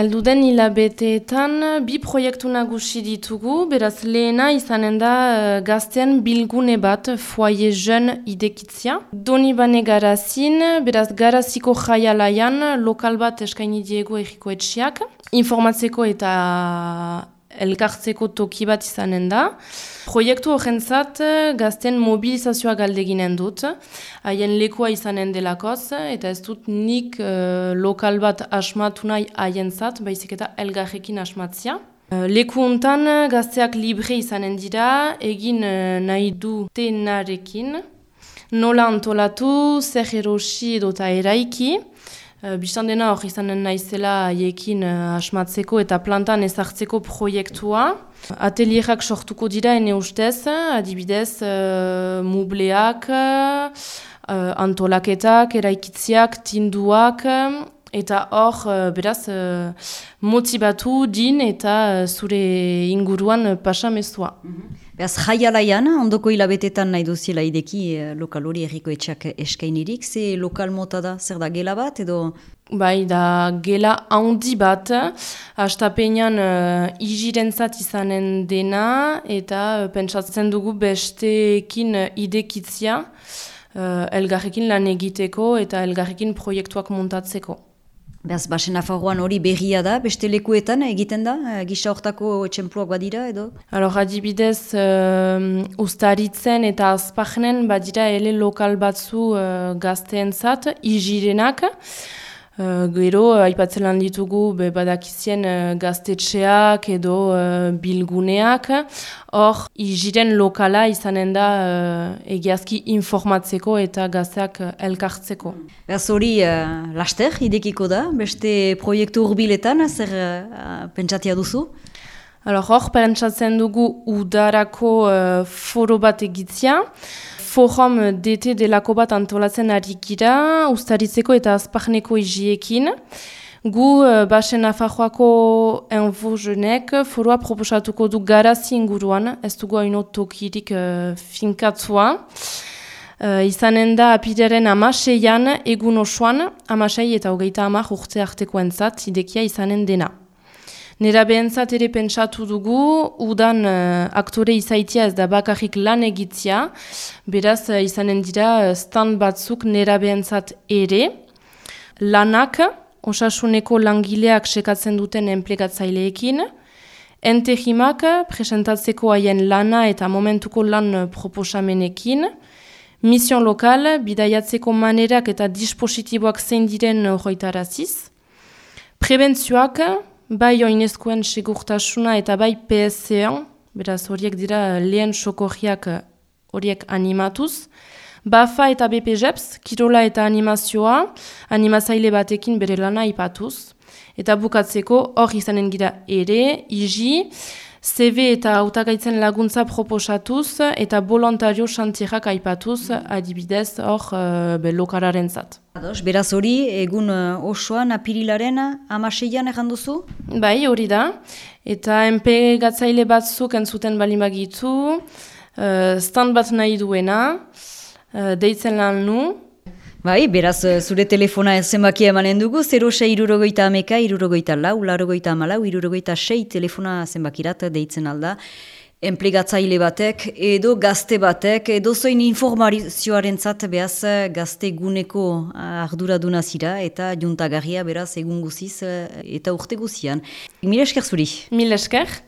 Elduden hilabeteetan bi proiektu nagusi ditugu, beraz lehena izanen da uh, gaztean bilgune bat foie jeun idekitzia. Doni bane garazin, beraz garaziko jaialaian lokal bat eskaini diegu egiko etxiak. Informatzeko eta elkartzeko toki bat izanen da. Proiektu horrentzat gazten mobilizazioa galdeginen dut, haien lekoa izanen delakoz, eta ez dut nik uh, lokal bat asmatu nahi haien zat, baizik eta elgarrekin asmatzia. Uh, leku hontan gazteak libre izanen dira, egin nahi du tenarekin, nola antolatu, zer erosi edota eraiki, Bistan dena hor izanen naizela haiekin uh, asmatzeko eta plantan ezartzeko proiektua. Atelierak sortuko dira ene ustez, adibidez, uh, mubleak, uh, antolaketak, eraikitziak, tinduak, eta hor, uh, beraz, uh, motibatu din eta zure inguruan pasamezua. Mm -hmm. Beaz, jaialaian, ondoko hilabetetan nahi duziela ideki eh, lokal hori erriko etxak eskainirik, ze lokal mota da, zer da gela bat edo? Bai, da gela handi bat, hastapenean uh, izirentzat izanen dena, eta uh, pentsatzen dugu besteekin idekitzia, uh, elgarrekin lan egiteko eta elgarrekin proiektuak montatzeko. Beaz, basen afagoan hori berria da, beste lekuetan egiten da, e, gisa hortako txempluak badira edo? Alor, adibidez, uh, ustaritzen eta azpagnen badira ele lokal batzu uh, gazteentzat, izirenak, Uh, gero, uh, aipatzen lan ditugu be, badakizien uh, gaztetxeak edo uh, bilguneak. Hor, iziren lokala izanen da egiazki informatzeko eta gazteak elkartzeko. Beraz hori, laster idekiko da, beste proiektu urbiletan, zer pentsatia duzu? Hor, pentsatzen dugu udarako uh, foro bat egitzia forum DT delako bat antolatzen ari gira, ustaritzeko eta azpahneko iziekin. Gu, uh, basen afajoako envo jenek, foroa proposatuko du garazi inguruan, ez dugu haino tokirik uh, finkatzua. Uh, izanen da apideren amaseian egun osoan, amasei eta hogeita amak urte arteko entzat, idekia izanen dena. Nera behentzat ere pentsatu dugu, udan uh, aktore izaitia ez da bakarrik lan egitzia, beraz uh, izanen dira uh, stand batzuk nera behentzat ere. Lanak, osasuneko langileak sekatzen duten enplegatzaileekin, entehimak presentatzeko haien lana eta momentuko lan proposamenekin, Mission lokal, bidaiatzeko manerak eta dispositiboak zein diren horretaraziz. Prebentzioak, bai oinezkoen segurtasuna eta bai PSC-an, beraz horiek dira lehen sokorriak eh, horiek animatuz. Bafa eta BPJEPS, kirola eta animazioa, animazaile batekin bere lana ipatuz. Eta bukatzeko hor izanen gira ere, iji, CV eta autagaitzen laguntza proposatuz eta volontario xantierak aipatuz adibidez hor uh, lokararen zat. Beraz hori, egun uh, osoan apirilaren amaseian egan duzu? Bai, hori da. Eta MP batzuk entzuten balin bagitu, uh, stand bat nahi duena, uh, deitzen lan nu, Bai, beraz, eh, zure telefona zenbakia emanen dugu, 06 irurogoita ameka, irurogoita lau, larogoita amalau, irurogoita sei telefona zenbakirat deitzen alda. Enplegatzaile batek, edo gazte batek, edo zoin informazioaren zat, behaz, gazte guneko arduraduna zira, eta juntagarria, beraz, egun guziz, eta urte guzian. Mil esker zuri? Mil esker.